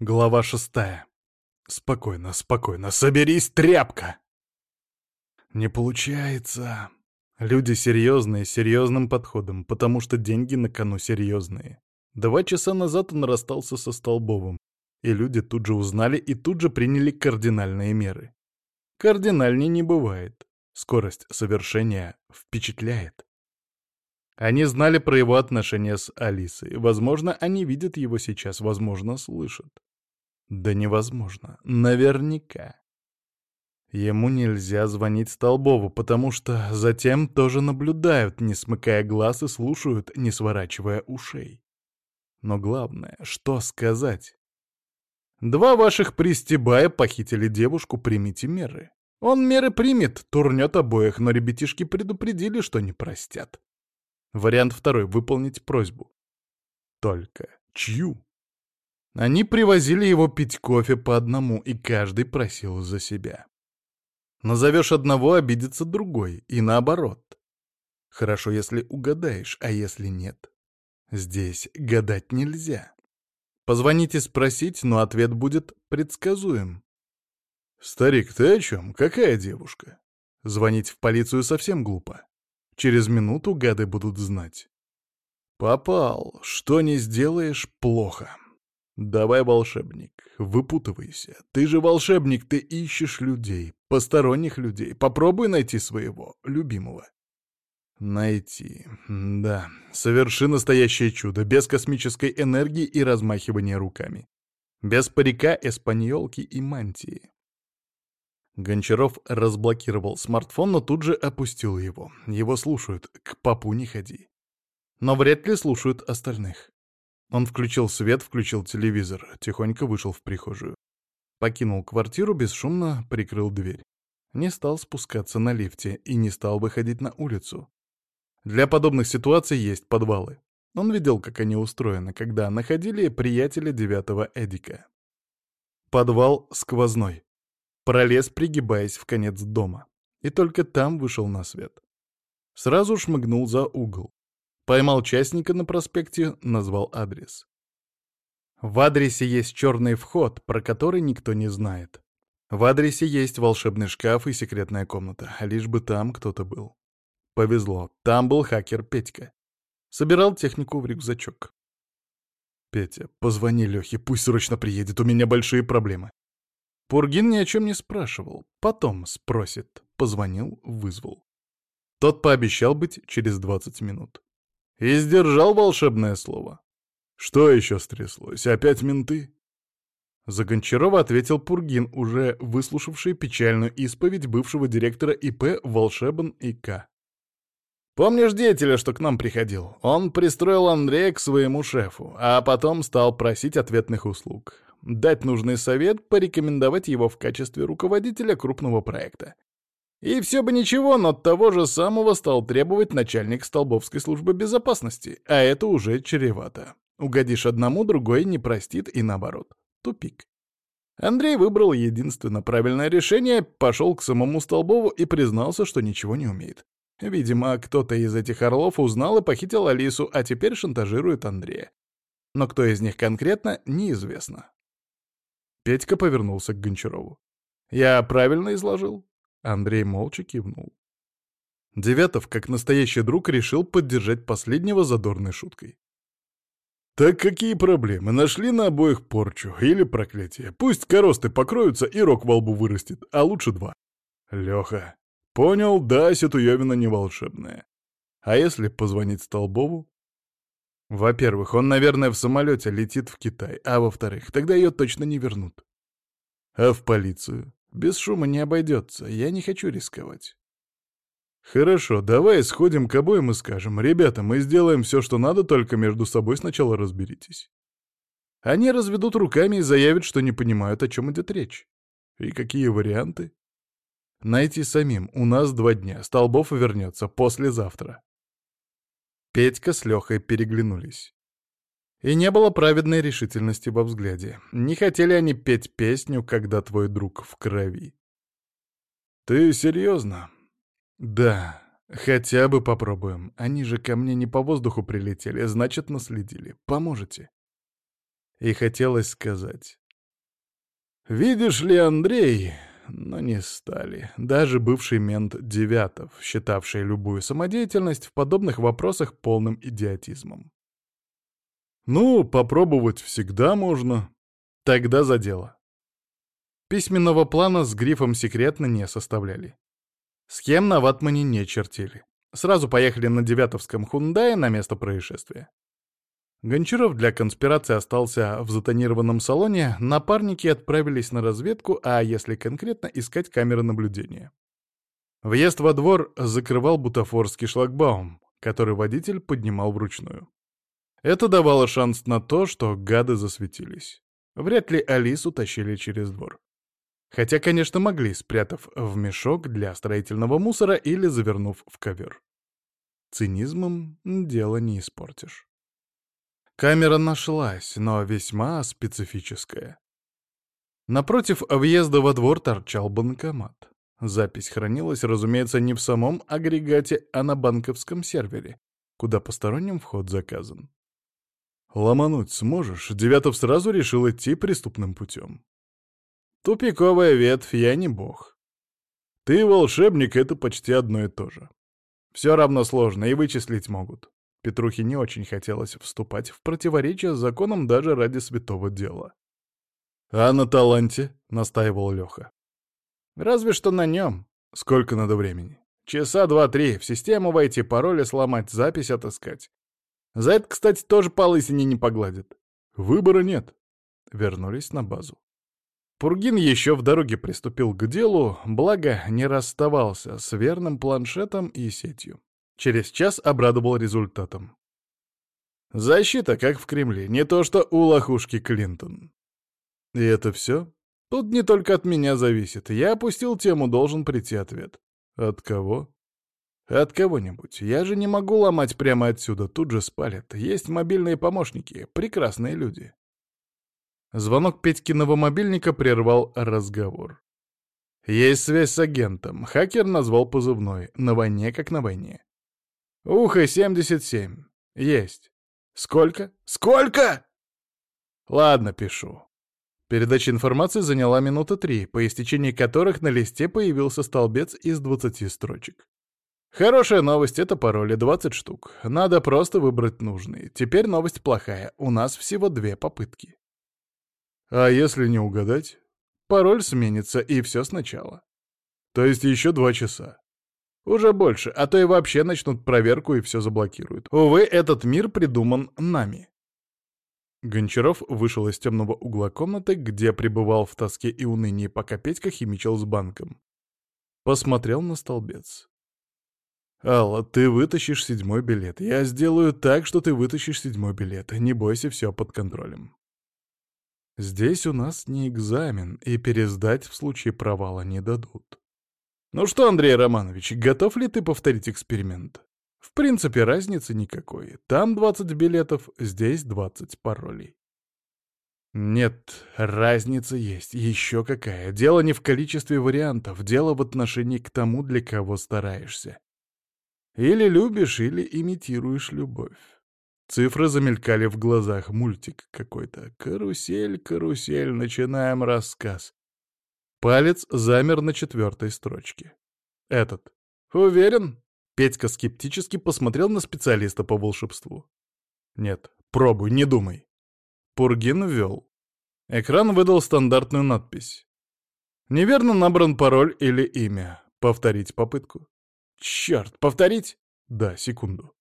Глава шестая. Спокойно, спокойно, соберись, тряпка! Не получается. Люди серьезные, серьезным подходом, потому что деньги на кону серьезные. Два часа назад он расстался со Столбовым, и люди тут же узнали и тут же приняли кардинальные меры. Кардинальней не бывает. Скорость совершения впечатляет. Они знали про его отношения с Алисой. Возможно, они видят его сейчас, возможно, слышат. Да невозможно. Наверняка. Ему нельзя звонить Столбову, потому что затем тоже наблюдают, не смыкая глаз и слушают, не сворачивая ушей. Но главное, что сказать? Два ваших пристебая похитили девушку, примите меры. Он меры примет, турнет обоих, но ребятишки предупредили, что не простят. Вариант второй — выполнить просьбу. Только чью? Они привозили его пить кофе по одному, и каждый просил за себя. Назовешь одного, обидится другой, и наоборот. Хорошо, если угадаешь, а если нет. Здесь гадать нельзя. Позвоните спросить, но ответ будет предсказуем. «Старик, ты о чем? Какая девушка?» Звонить в полицию совсем глупо. Через минуту гады будут знать. «Попал. Что не сделаешь — плохо. Давай, волшебник, выпутывайся. Ты же волшебник, ты ищешь людей, посторонних людей. Попробуй найти своего, любимого». Найти. Да, соверши настоящее чудо, без космической энергии и размахивания руками. Без парика, эспаньолки и мантии. Гончаров разблокировал смартфон, но тут же опустил его. Его слушают, к папу не ходи. Но вряд ли слушают остальных. Он включил свет, включил телевизор, тихонько вышел в прихожую. Покинул квартиру, бесшумно прикрыл дверь. Не стал спускаться на лифте и не стал выходить на улицу. Для подобных ситуаций есть подвалы. Он видел, как они устроены, когда находили приятеля девятого Эдика. Подвал сквозной. Пролез, пригибаясь в конец дома. И только там вышел на свет. Сразу шмыгнул за угол. Поймал частника на проспекте, назвал адрес. В адресе есть черный вход, про который никто не знает. В адресе есть волшебный шкаф и секретная комната, лишь бы там кто-то был. Повезло, там был хакер Петька. Собирал технику в рюкзачок. «Петя, позвони Лехе, пусть срочно приедет, у меня большие проблемы». Пургин ни о чем не спрашивал. Потом спросит. Позвонил, вызвал. Тот пообещал быть через 20 минут. И сдержал волшебное слово. Что еще стряслось? Опять менты? За Гончарова ответил Пургин, уже выслушавший печальную исповедь бывшего директора ИП «Волшебен ИК». «Помнишь деятеля, что к нам приходил? Он пристроил Андрея к своему шефу, а потом стал просить ответных услуг дать нужный совет, порекомендовать его в качестве руководителя крупного проекта. И все бы ничего, но того же самого стал требовать начальник Столбовской службы безопасности, а это уже чревато. Угодишь одному, другой не простит и наоборот. Тупик. Андрей выбрал единственно правильное решение, пошел к самому Столбову и признался, что ничего не умеет. Видимо, кто-то из этих орлов узнал и похитил Алису, а теперь шантажирует Андрея. Но кто из них конкретно, неизвестно. Петька повернулся к Гончарову. «Я правильно изложил?» Андрей молча кивнул. Девятов, как настоящий друг, решил поддержать последнего задорной шуткой. «Так какие проблемы? Нашли на обоих порчу или проклятие? Пусть коросты покроются и рог во лбу вырастет, а лучше два. Леха. Понял, да, Ситуевина не волшебная. А если позвонить Столбову? Во-первых, он, наверное, в самолете летит в Китай, а во-вторых, тогда ее точно не вернут. А в полицию? Без шума не обойдется, я не хочу рисковать. Хорошо, давай сходим к обоим и скажем, ребята, мы сделаем все, что надо, только между собой сначала разберитесь. Они разведут руками и заявят, что не понимают, о чем идет речь. И какие варианты? Найти самим. У нас два дня. Столбов вернется послезавтра. Петька с Лехой переглянулись. И не было праведной решительности во взгляде. Не хотели они петь песню, когда твой друг в крови. «Ты серьезно?» «Да, хотя бы попробуем. Они же ко мне не по воздуху прилетели, значит, наследили. Поможете?» И хотелось сказать Видишь ли, Андрей, но не стали. Даже бывший мент Девятов, считавший любую самодеятельность в подобных вопросах полным идиотизмом. Ну, попробовать всегда можно. Тогда за дело. Письменного плана с грифом «секретно» не составляли. Схем на ватмане не чертили. Сразу поехали на девятовском Хундае на место происшествия. Гончаров для конспирации остался в затонированном салоне, напарники отправились на разведку, а если конкретно, искать камеры наблюдения. Въезд во двор закрывал бутафорский шлагбаум, который водитель поднимал вручную. Это давало шанс на то, что гады засветились. Вряд ли Алису тащили через двор. Хотя, конечно, могли, спрятав в мешок для строительного мусора или завернув в ковер. Цинизмом дело не испортишь. Камера нашлась, но весьма специфическая. Напротив въезда во двор торчал банкомат. Запись хранилась, разумеется, не в самом агрегате, а на банковском сервере, куда посторонним вход заказан. «Ломануть сможешь?» Девятов сразу решил идти преступным путем. «Тупиковая ветвь, я не бог. Ты волшебник — это почти одно и то же. Все равно сложно, и вычислить могут. Петрухе не очень хотелось вступать в противоречие с законом даже ради святого дела. «А на таланте?» — настаивал Леха. «Разве что на нем. Сколько надо времени? Часа два-три. В систему войти, пароли сломать, запись отыскать. За это, кстати, тоже по лысине не погладят. Выбора нет». Вернулись на базу. Пургин еще в дороге приступил к делу, благо не расставался с верным планшетом и сетью. Через час обрадовал результатом. Защита, как в Кремле, не то что у лохушки Клинтон. И это все? Тут не только от меня зависит. Я опустил тему, должен прийти ответ. От кого? От кого-нибудь. Я же не могу ломать прямо отсюда, тут же спалят. Есть мобильные помощники, прекрасные люди. Звонок Петькиного мобильника прервал разговор. Есть связь с агентом. Хакер назвал позывной. На войне как на войне. Ухо 77. Есть. Сколько? Сколько? Ладно, пишу. Передача информации заняла минуты три, по истечении которых на листе появился столбец из 20 строчек. Хорошая новость — это пароли 20 штук. Надо просто выбрать нужный. Теперь новость плохая. У нас всего две попытки. А если не угадать? Пароль сменится, и все сначала. То есть еще два часа. Уже больше, а то и вообще начнут проверку и все заблокируют. Увы, этот мир придуман нами. Гончаров вышел из темного угла комнаты, где пребывал в тоске и унынии, пока Петька химичил с банком. Посмотрел на столбец. «Алла, ты вытащишь седьмой билет. Я сделаю так, что ты вытащишь седьмой билет. Не бойся, все под контролем». Здесь у нас не экзамен, и пересдать в случае провала не дадут. Ну что, Андрей Романович, готов ли ты повторить эксперимент? В принципе, разницы никакой. Там 20 билетов, здесь 20 паролей. Нет, разница есть, еще какая. Дело не в количестве вариантов, дело в отношении к тому, для кого стараешься. Или любишь, или имитируешь любовь. Цифры замелькали в глазах, мультик какой-то. Карусель, карусель, начинаем рассказ. Палец замер на четвертой строчке. Этот. Уверен? Петька скептически посмотрел на специалиста по волшебству. Нет, пробуй, не думай. Пургин ввел. Экран выдал стандартную надпись. Неверно набран пароль или имя. Повторить попытку. Черт, повторить? Да, секунду.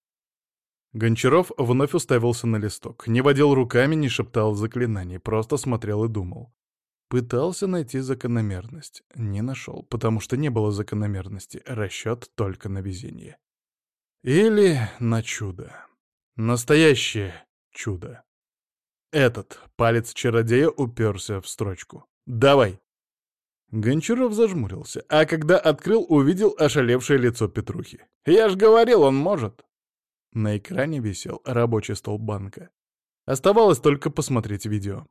Гончаров вновь уставился на листок. Не водил руками, не шептал заклинаний, просто смотрел и думал. Пытался найти закономерность. Не нашел, потому что не было закономерности. Расчет только на везение. Или на чудо. Настоящее чудо. Этот палец чародея уперся в строчку. «Давай!» Гончаров зажмурился, а когда открыл, увидел ошалевшее лицо Петрухи. «Я ж говорил, он может!» На экране висел рабочий стол банка. Оставалось только посмотреть видео.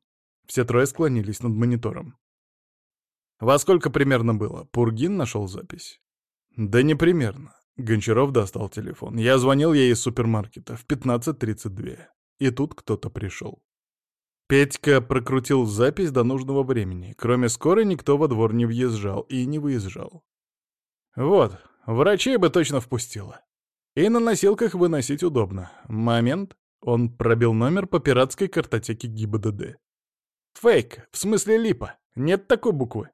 Все трое склонились над монитором. Во сколько примерно было? Пургин нашел запись. Да не примерно. Гончаров достал телефон. Я звонил ей из супермаркета в 15.32. И тут кто-то пришел. Петька прокрутил запись до нужного времени. Кроме скорой никто во двор не въезжал и не выезжал. Вот, врачей бы точно впустила. И на носилках выносить удобно. Момент. Он пробил номер по пиратской картотеке ГИБДД. Фейк, в смысле липа. Нет такой буквы.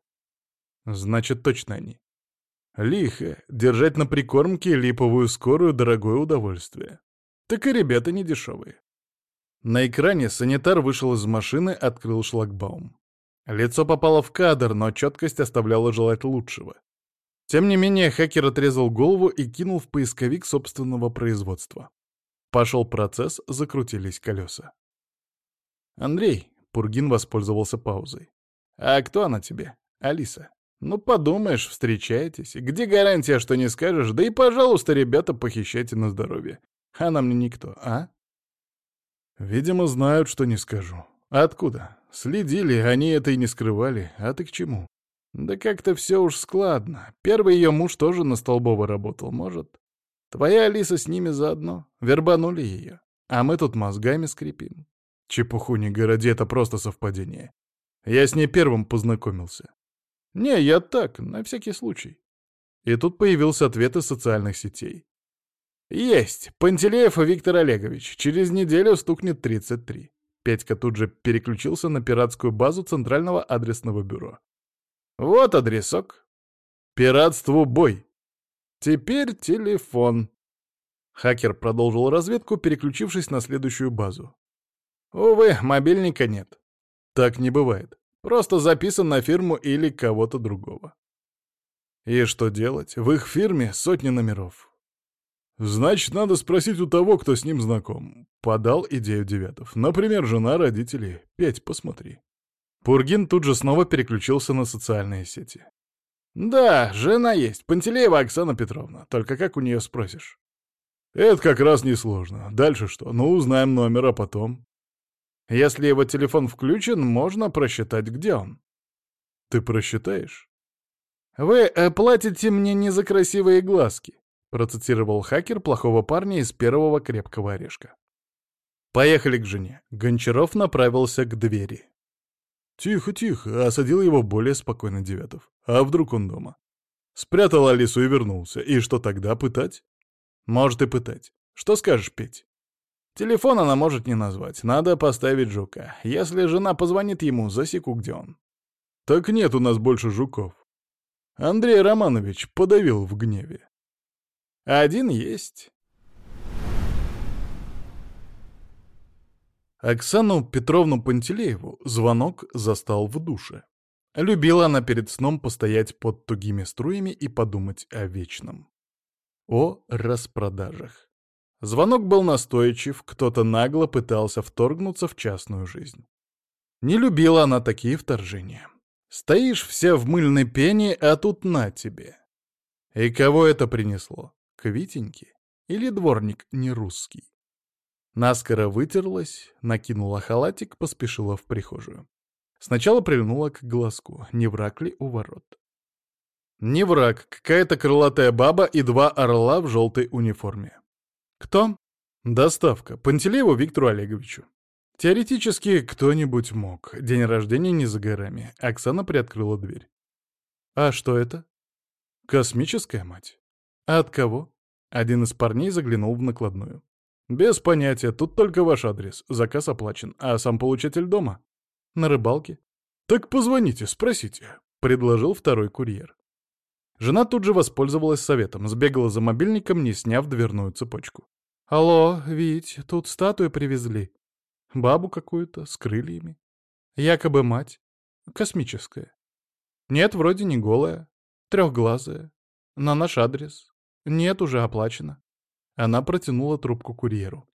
Значит, точно они. Лихо. Держать на прикормке липовую скорую — дорогое удовольствие. Так и ребята не дешевые. На экране санитар вышел из машины, открыл шлагбаум. Лицо попало в кадр, но четкость оставляла желать лучшего. Тем не менее, хакер отрезал голову и кинул в поисковик собственного производства. Пошел процесс, закрутились колеса. «Андрей», — Пургин воспользовался паузой. «А кто она тебе? Алиса?» «Ну, подумаешь, встречаетесь. Где гарантия, что не скажешь? Да и, пожалуйста, ребята, похищайте на здоровье. Она мне никто, а?» «Видимо, знают, что не скажу. Откуда? Следили, они это и не скрывали. А ты к чему?» «Да как-то все уж складно. Первый ее муж тоже на Столбово работал, может. Твоя Алиса с ними заодно. Вербанули ее. А мы тут мозгами скрипим. Чепуху не городи, это просто совпадение. Я с ней первым познакомился. «Не, я так, на всякий случай». И тут появился ответ из социальных сетей. «Есть! Пантелеев Виктор Олегович. Через неделю стукнет 33». Петька тут же переключился на пиратскую базу Центрального адресного бюро. «Вот адресок. Пиратству бой. Теперь телефон». Хакер продолжил разведку, переключившись на следующую базу. «Увы, мобильника нет. Так не бывает. Просто записан на фирму или кого-то другого. И что делать? В их фирме сотни номеров. Значит, надо спросить у того, кто с ним знаком. Подал идею Девятов. Например, жена, родители. Пять, посмотри. Пургин тут же снова переключился на социальные сети. «Да, жена есть, Пантелеева Оксана Петровна. Только как у нее спросишь?» «Это как раз несложно. Дальше что? Ну, узнаем номер, а потом...» Если его телефон включен, можно просчитать, где он. Ты просчитаешь? Вы э, платите мне не за красивые глазки, процитировал хакер плохого парня из первого крепкого орешка. Поехали к жене. Гончаров направился к двери. Тихо, тихо, осадил его более спокойно Девятов. А вдруг он дома? Спрятал Алису и вернулся. И что тогда, пытать? Может и пытать. Что скажешь, Петь? Телефон она может не назвать, надо поставить жука. Если жена позвонит ему, засеку, где он. Так нет у нас больше жуков. Андрей Романович подавил в гневе. Один есть. Оксану Петровну Пантелееву звонок застал в душе. Любила она перед сном постоять под тугими струями и подумать о вечном. О распродажах. Звонок был настойчив, кто-то нагло пытался вторгнуться в частную жизнь. Не любила она такие вторжения. Стоишь вся в мыльной пене, а тут на тебе. И кого это принесло? К Витеньке? Или дворник не русский? Наскоро вытерлась, накинула халатик, поспешила в прихожую. Сначала прильнула к глазку, не враг ли у ворот. Не враг, какая-то крылатая баба и два орла в желтой униформе. «Кто?» «Доставка. Пантелееву Виктору Олеговичу». Теоретически кто-нибудь мог. День рождения не за горами. Оксана приоткрыла дверь. «А что это?» «Космическая мать». «А от кого?» Один из парней заглянул в накладную. «Без понятия. Тут только ваш адрес. Заказ оплачен. А сам получатель дома?» «На рыбалке». «Так позвоните, спросите», — предложил второй курьер. Жена тут же воспользовалась советом, сбегала за мобильником, не сняв дверную цепочку. «Алло, Вить, тут статую привезли. Бабу какую-то, с крыльями. Якобы мать. Космическая. Нет, вроде не голая. Трехглазая. На наш адрес. Нет, уже оплачено». Она протянула трубку курьеру.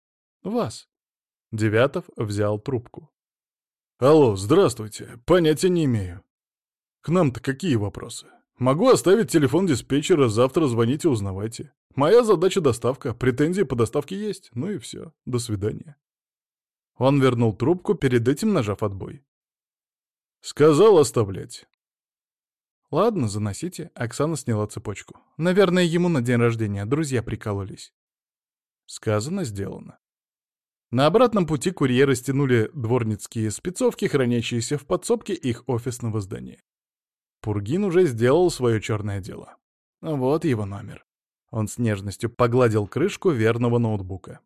«Вас». Девятов взял трубку. «Алло, здравствуйте. Понятия не имею. К нам-то какие вопросы?» Могу оставить телефон диспетчера, завтра звоните, узнавайте. Моя задача — доставка, претензии по доставке есть. Ну и все, до свидания. Он вернул трубку, перед этим нажав отбой. Сказал оставлять. Ладно, заносите. Оксана сняла цепочку. Наверное, ему на день рождения друзья прикололись. Сказано, сделано. На обратном пути курьеры стянули дворницкие спецовки, хранящиеся в подсобке их офисного здания. Пургин уже сделал свое черное дело. Вот его номер. Он с нежностью погладил крышку верного ноутбука.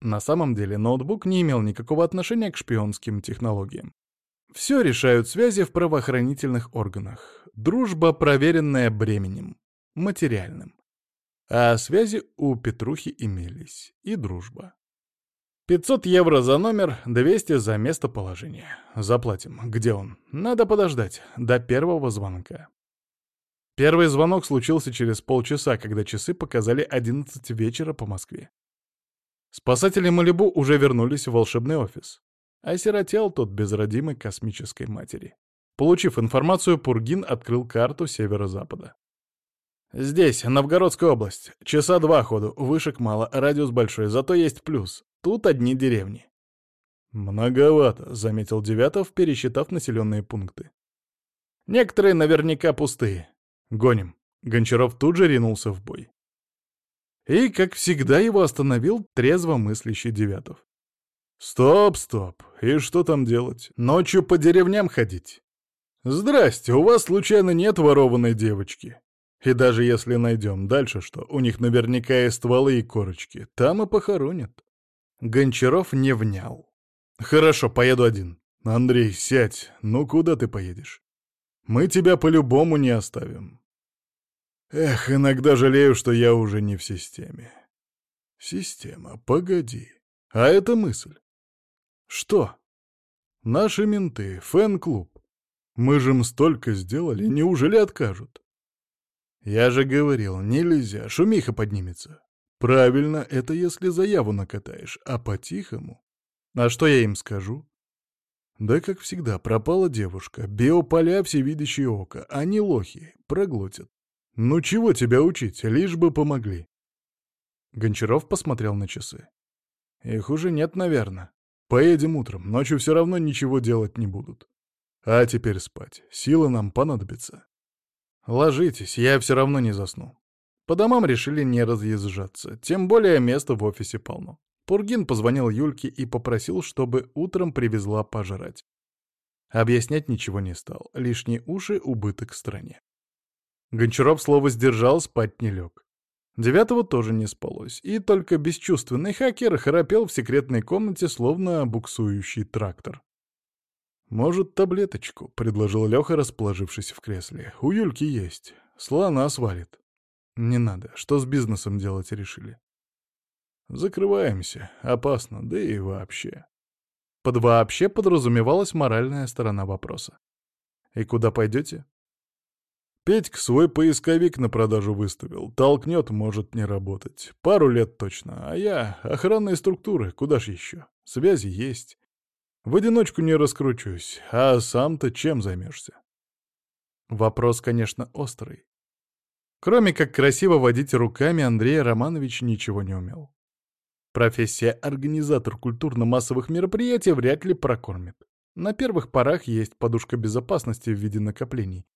На самом деле ноутбук не имел никакого отношения к шпионским технологиям. Все решают связи в правоохранительных органах. Дружба, проверенная бременем, материальным. А связи у Петрухи имелись. И дружба. 500 евро за номер, 200 за местоположение. Заплатим. Где он? Надо подождать. До первого звонка. Первый звонок случился через полчаса, когда часы показали 11 вечера по Москве. Спасатели Малибу уже вернулись в волшебный офис. Осиротел тот без родимой космической матери. Получив информацию, Пургин открыл карту северо-запада. «Здесь, Новгородская область. Часа два ходу, вышек мало, радиус большой, зато есть плюс. Тут одни деревни. «Многовато», — заметил Девятов, пересчитав населенные пункты. «Некоторые наверняка пустые. Гоним». Гончаров тут же ринулся в бой. И, как всегда, его остановил трезво мыслящий Девятов. «Стоп, стоп. И что там делать? Ночью по деревням ходить?» «Здрасте, у вас случайно нет ворованной девочки?» И даже если найдем, дальше что? У них наверняка и стволы, и корочки. Там и похоронят. Гончаров не внял. «Хорошо, поеду один. Андрей, сядь. Ну куда ты поедешь? Мы тебя по-любому не оставим». Эх, иногда жалею, что я уже не в системе. Система, погоди. А это мысль. Что? Наши менты, фэн-клуб. Мы же им столько сделали, неужели откажут? Я же говорил, нельзя, шумиха поднимется. Правильно, это если заяву накатаешь, а по-тихому. А что я им скажу? Да, как всегда, пропала девушка. Биополя всевидящее око. Они лохи, проглотят. Ну чего тебя учить, лишь бы помогли. Гончаров посмотрел на часы. Их уже нет, наверное. Поедем утром, ночью все равно ничего делать не будут. А теперь спать. Силы нам понадобятся. Ложитесь, я все равно не засну. По домам решили не разъезжаться, тем более места в офисе полно. Пургин позвонил Юльке и попросил, чтобы утром привезла пожрать. Объяснять ничего не стал, лишние уши — убыток стране. Гончаров слово сдержал, спать не лег. Девятого тоже не спалось, и только бесчувственный хакер храпел в секретной комнате, словно буксующий трактор. «Может, таблеточку?» — предложил Леха, расположившись в кресле. «У Юльки есть. Слона свалит». Не надо. Что с бизнесом делать решили? Закрываемся. Опасно, да и вообще. Под «вообще» подразумевалась моральная сторона вопроса. И куда пойдете? Петька свой поисковик на продажу выставил. Толкнет, может не работать. Пару лет точно. А я — охранные структуры, куда ж еще? Связи есть. В одиночку не раскручусь. А сам-то чем займешься? Вопрос, конечно, острый. Кроме как красиво водить руками, Андрей Романович ничего не умел. Профессия организатор культурно-массовых мероприятий вряд ли прокормит. На первых порах есть подушка безопасности в виде накоплений.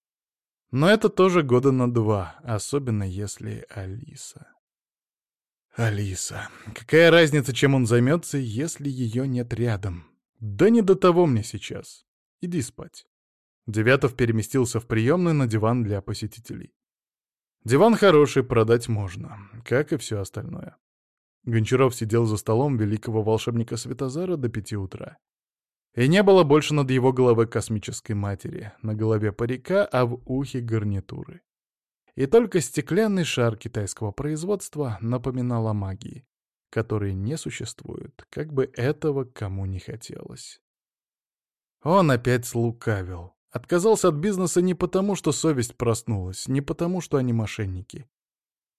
Но это тоже года на два, особенно если Алиса. Алиса. Какая разница, чем он займется, если ее нет рядом? Да не до того мне сейчас. Иди спать. Девятов переместился в приемную на диван для посетителей. Диван хороший, продать можно, как и все остальное. Гончаров сидел за столом великого волшебника Светозара до пяти утра. И не было больше над его головой космической матери, на голове парика, а в ухе гарнитуры. И только стеклянный шар китайского производства напоминал о магии, которой не существует, как бы этого кому не хотелось. Он опять слукавил. Отказался от бизнеса не потому, что совесть проснулась, не потому, что они мошенники.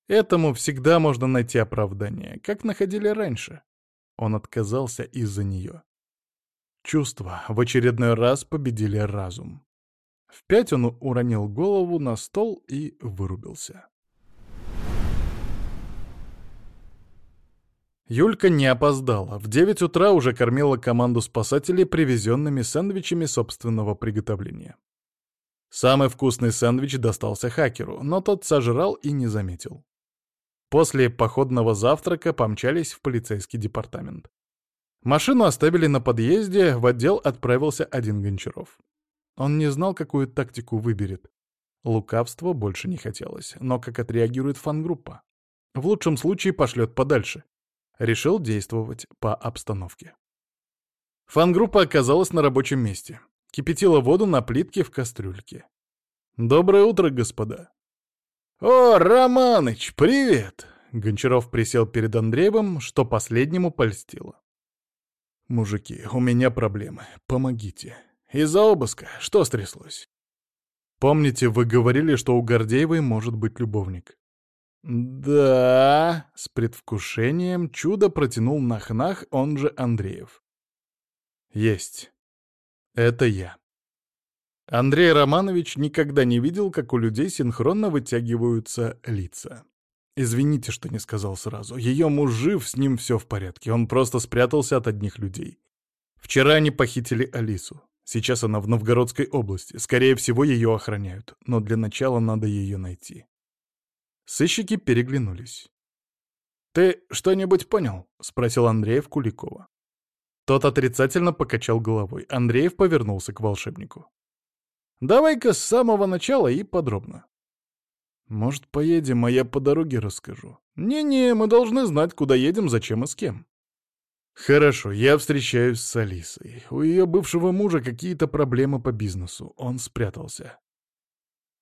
Этому всегда можно найти оправдание, как находили раньше. Он отказался из-за нее. Чувства в очередной раз победили разум. В пять он уронил голову на стол и вырубился. Юлька не опоздала. В девять утра уже кормила команду спасателей привезенными сэндвичами собственного приготовления. Самый вкусный сэндвич достался хакеру, но тот сожрал и не заметил. После походного завтрака помчались в полицейский департамент. Машину оставили на подъезде, в отдел отправился один Гончаров. Он не знал, какую тактику выберет. Лукавства больше не хотелось, но как отреагирует фан-группа? В лучшем случае пошлет подальше. Решил действовать по обстановке. Фан-группа оказалась на рабочем месте. Кипятила воду на плитке в кастрюльке. «Доброе утро, господа!» «О, Романыч, привет!» Гончаров присел перед Андреевым, что последнему польстило. «Мужики, у меня проблемы. Помогите. Из-за обыска. Что стряслось?» «Помните, вы говорили, что у Гордеевой может быть любовник?» «Да...» — с предвкушением чудо протянул Нахнах, он же Андреев. «Есть. Это я». Андрей Романович никогда не видел, как у людей синхронно вытягиваются лица. Извините, что не сказал сразу. Ее муж жив, с ним все в порядке. Он просто спрятался от одних людей. Вчера они похитили Алису. Сейчас она в Новгородской области. Скорее всего, ее охраняют. Но для начала надо ее найти. Сыщики переглянулись. «Ты что-нибудь понял?» — спросил Андреев Куликова. Тот отрицательно покачал головой. Андреев повернулся к волшебнику. «Давай-ка с самого начала и подробно. «Может, поедем, а я по дороге расскажу?» «Не-не, мы должны знать, куда едем, зачем и с кем». «Хорошо, я встречаюсь с Алисой. У ее бывшего мужа какие-то проблемы по бизнесу. Он спрятался.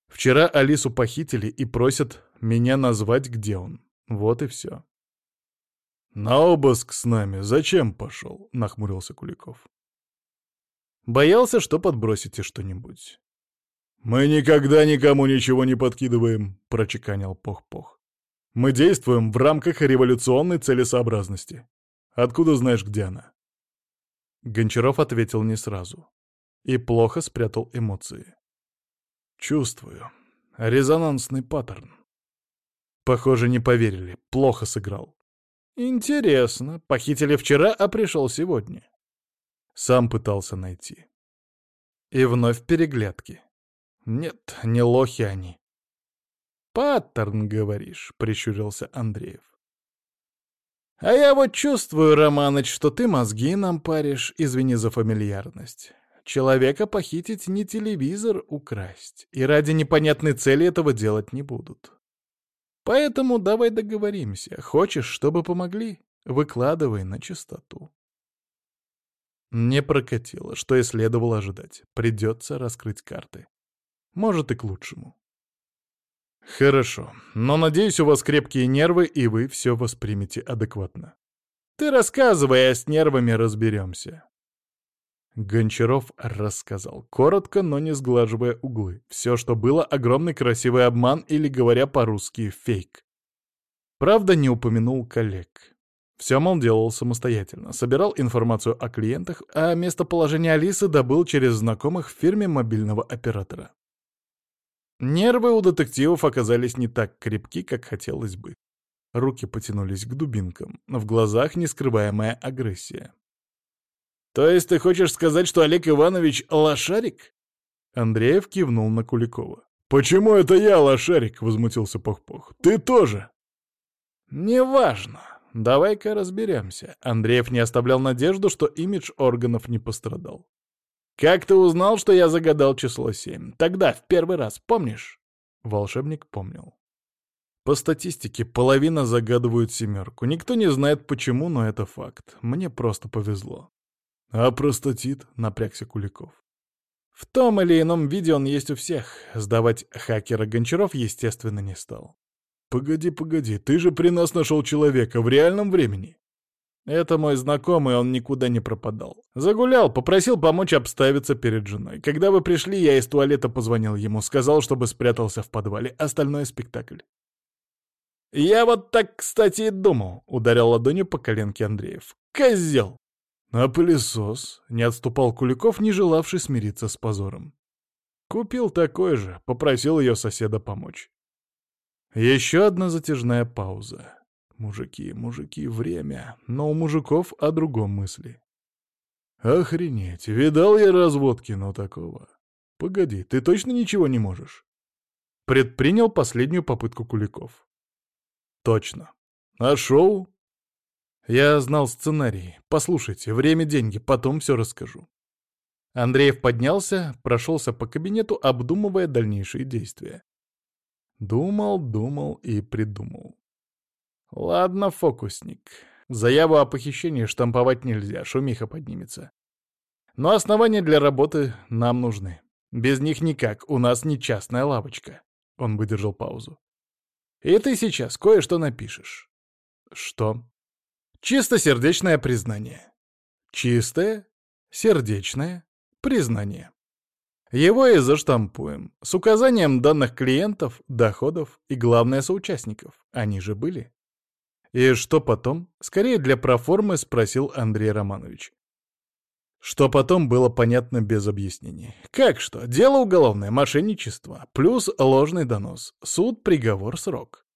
Вчера Алису похитили и просят меня назвать, где он. Вот и все». «На обыск с нами зачем пошел?» — нахмурился Куликов. «Боялся, что подбросите что-нибудь. «Мы никогда никому ничего не подкидываем», — прочеканил Пох-Пох. «Мы действуем в рамках революционной целесообразности. Откуда знаешь, где она?» Гончаров ответил не сразу. И плохо спрятал эмоции. «Чувствую. Резонансный паттерн». Похоже, не поверили. Плохо сыграл. «Интересно. Похитили вчера, а пришел сегодня». Сам пытался найти. И вновь переглядки. Нет, не лохи они. «Паттерн, говоришь», — прищурился Андреев. «А я вот чувствую, Романыч, что ты мозги нам паришь, извини за фамильярность. Человека похитить не телевизор украсть, и ради непонятной цели этого делать не будут. Поэтому давай договоримся. Хочешь, чтобы помогли? Выкладывай на чистоту». Не прокатило, что и следовало ожидать. Придется раскрыть карты. Может, и к лучшему. Хорошо, но надеюсь, у вас крепкие нервы, и вы все воспримете адекватно. Ты рассказывай, а с нервами разберемся. Гончаров рассказал, коротко, но не сглаживая углы. Все, что было, огромный красивый обман или, говоря по-русски, фейк. Правда, не упомянул коллег. Все, мол, делал самостоятельно. Собирал информацию о клиентах, а местоположение Алисы добыл через знакомых в фирме мобильного оператора. Нервы у детективов оказались не так крепки, как хотелось бы. Руки потянулись к дубинкам, в глазах нескрываемая агрессия. «То есть ты хочешь сказать, что Олег Иванович — лошарик?» Андреев кивнул на Куликова. «Почему это я лошарик?» — возмутился Пох-Пох. «Ты тоже!» «Неважно. Давай-ка разберемся». Андреев не оставлял надежду, что имидж органов не пострадал. «Как ты узнал, что я загадал число семь? Тогда, в первый раз, помнишь?» Волшебник помнил. По статистике, половина загадывают семерку. Никто не знает почему, но это факт. Мне просто повезло. А простатит? Напрягся Куликов. В том или ином виде он есть у всех. Сдавать хакера Гончаров, естественно, не стал. «Погоди, погоди, ты же при нас нашел человека в реальном времени». Это мой знакомый, он никуда не пропадал. Загулял, попросил помочь обставиться перед женой. Когда вы пришли, я из туалета позвонил ему, сказал, чтобы спрятался в подвале. Остальное спектакль. «Я вот так, кстати, и думал», — ударил ладонью по коленке Андреев. «Козел!» А пылесос не отступал Куликов, не желавший смириться с позором. Купил такой же, попросил ее соседа помочь. Еще одна затяжная пауза. Мужики, мужики, время. Но у мужиков о другом мысли. Охренеть, видал я разводки, но такого. Погоди, ты точно ничего не можешь? Предпринял последнюю попытку Куликов. Точно. Шоу? Я знал сценарий. Послушайте, время — деньги, потом все расскажу. Андреев поднялся, прошелся по кабинету, обдумывая дальнейшие действия. Думал, думал и придумал. Ладно, фокусник. Заяву о похищении штамповать нельзя, шумиха поднимется. Но основания для работы нам нужны. Без них никак, у нас не частная лавочка. Он выдержал паузу. И ты сейчас кое-что напишешь. Что? Чистосердечное признание. Чистое, сердечное признание. Его и заштампуем, с указанием данных клиентов, доходов и, главное, соучастников. Они же были. И что потом? Скорее для проформы спросил Андрей Романович. Что потом было понятно без объяснений. Как что? Дело уголовное, мошенничество, плюс ложный донос, суд, приговор, срок.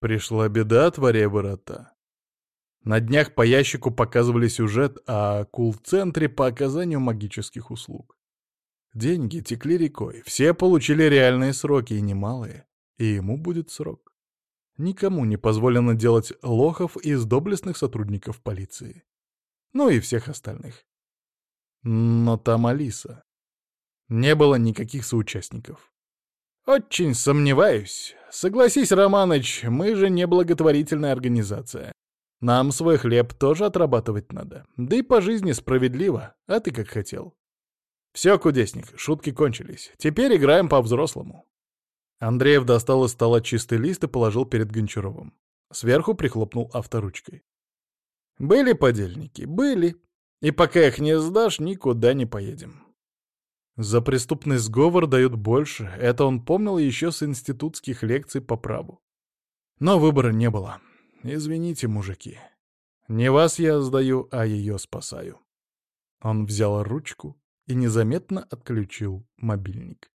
Пришла беда, творя ворота. На днях по ящику показывали сюжет о кул-центре по оказанию магических услуг. Деньги текли рекой, все получили реальные сроки, и немалые, и ему будет срок. Никому не позволено делать лохов из доблестных сотрудников полиции. Ну и всех остальных. Но там Алиса. Не было никаких соучастников. «Очень сомневаюсь. Согласись, Романыч, мы же не благотворительная организация. Нам свой хлеб тоже отрабатывать надо. Да и по жизни справедливо, а ты как хотел. Все, кудесник, шутки кончились. Теперь играем по-взрослому. Андреев достал из стола чистый лист и положил перед Гончаровым. Сверху прихлопнул авторучкой. Были подельники? Были. И пока их не сдашь, никуда не поедем. За преступный сговор дают больше, это он помнил еще с институтских лекций по праву. Но выбора не было. Извините, мужики. Не вас я сдаю, а ее спасаю. Он взял ручку и незаметно отключил мобильник.